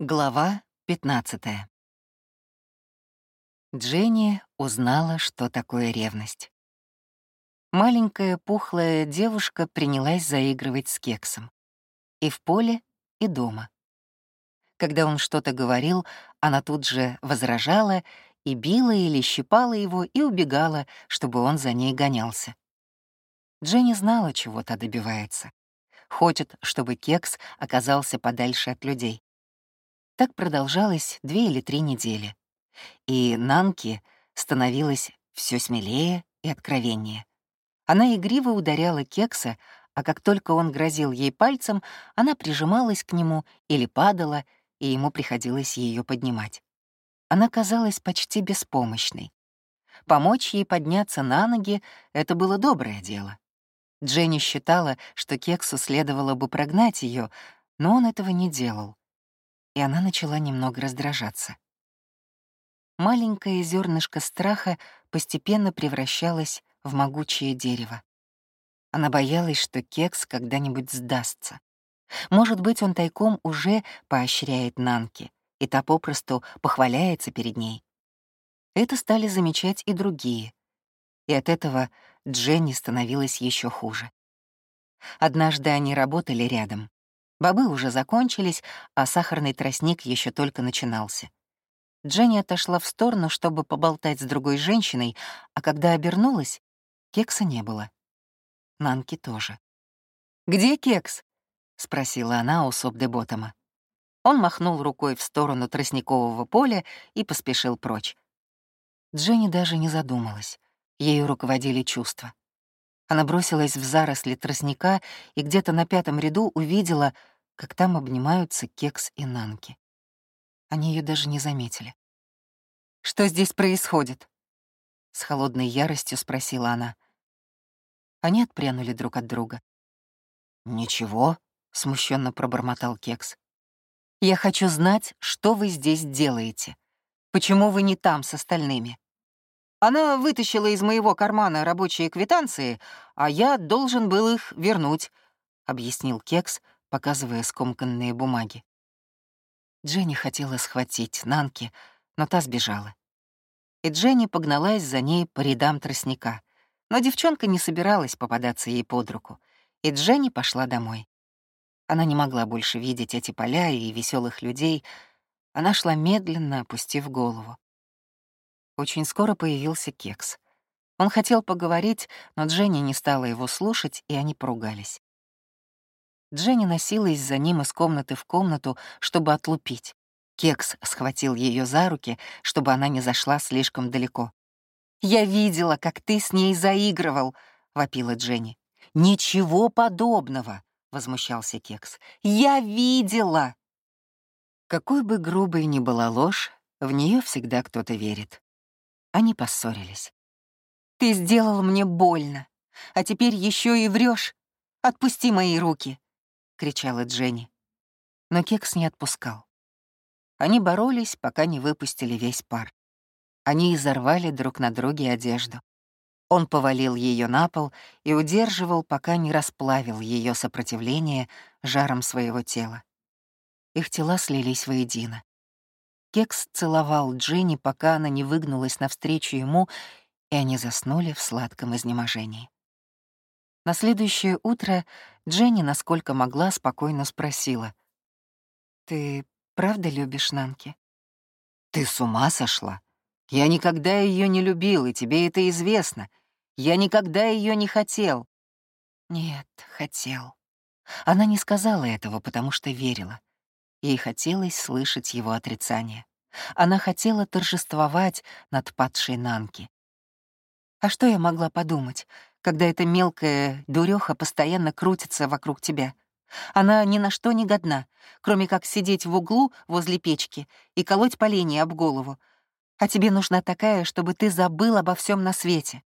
Глава 15 Дженни узнала, что такое ревность. Маленькая пухлая девушка принялась заигрывать с кексом. И в поле, и дома. Когда он что-то говорил, она тут же возражала и била или щипала его и убегала, чтобы он за ней гонялся. Дженни знала, чего та добивается. Хочет, чтобы кекс оказался подальше от людей. Так продолжалось две или три недели. И Нанки становилась все смелее и откровеннее. Она игриво ударяла кекса, а как только он грозил ей пальцем, она прижималась к нему или падала, и ему приходилось ее поднимать. Она казалась почти беспомощной. Помочь ей подняться на ноги — это было доброе дело. Дженни считала, что Кексу следовало бы прогнать ее, но он этого не делал и она начала немного раздражаться. Маленькое зернышко страха постепенно превращалось в могучее дерево. Она боялась, что кекс когда-нибудь сдастся. Может быть, он тайком уже поощряет Нанки, и та попросту похваляется перед ней. Это стали замечать и другие. И от этого Дженни становилась еще хуже. Однажды они работали рядом. Бобы уже закончились, а сахарный тростник еще только начинался. Дженни отошла в сторону, чтобы поболтать с другой женщиной, а когда обернулась, кекса не было. Нанки тоже. «Где кекс?» — спросила она у Сопдеботома. Он махнул рукой в сторону тростникового поля и поспешил прочь. Дженни даже не задумалась. Ею руководили чувства. Она бросилась в заросли тростника и где-то на пятом ряду увидела, как там обнимаются Кекс и Нанки. Они ее даже не заметили. «Что здесь происходит?» — с холодной яростью спросила она. Они отпрянули друг от друга. «Ничего», — смущенно пробормотал Кекс. «Я хочу знать, что вы здесь делаете. Почему вы не там с остальными?» Она вытащила из моего кармана рабочие квитанции, а я должен был их вернуть», — объяснил Кекс, показывая скомканные бумаги. Дженни хотела схватить Нанки, но та сбежала. И Дженни погналась за ней по рядам тростника, но девчонка не собиралась попадаться ей под руку, и Дженни пошла домой. Она не могла больше видеть эти поля и веселых людей, она шла медленно, опустив голову. Очень скоро появился Кекс. Он хотел поговорить, но Дженни не стала его слушать, и они поругались. Дженни носилась за ним из комнаты в комнату, чтобы отлупить. Кекс схватил ее за руки, чтобы она не зашла слишком далеко. «Я видела, как ты с ней заигрывал», — вопила Дженни. «Ничего подобного», — возмущался Кекс. «Я видела!» Какой бы грубой ни была ложь, в нее всегда кто-то верит. Они поссорились. «Ты сделал мне больно, а теперь еще и врешь. Отпусти мои руки!» — кричала Дженни. Но Кекс не отпускал. Они боролись, пока не выпустили весь пар. Они изорвали друг на друге одежду. Он повалил ее на пол и удерживал, пока не расплавил ее сопротивление жаром своего тела. Их тела слились воедино. Кекс целовал Дженни, пока она не выгнулась навстречу ему, и они заснули в сладком изнеможении. На следующее утро Дженни, насколько могла, спокойно спросила. «Ты правда любишь Нанки?» «Ты с ума сошла? Я никогда ее не любил, и тебе это известно. Я никогда ее не хотел». «Нет, хотел». Она не сказала этого, потому что верила. Ей хотелось слышать его отрицание. Она хотела торжествовать над падшей Нанки. А что я могла подумать, когда эта мелкая дуреха постоянно крутится вокруг тебя? Она ни на что не годна, кроме как сидеть в углу возле печки и колоть поленья об голову. А тебе нужна такая, чтобы ты забыл обо всем на свете.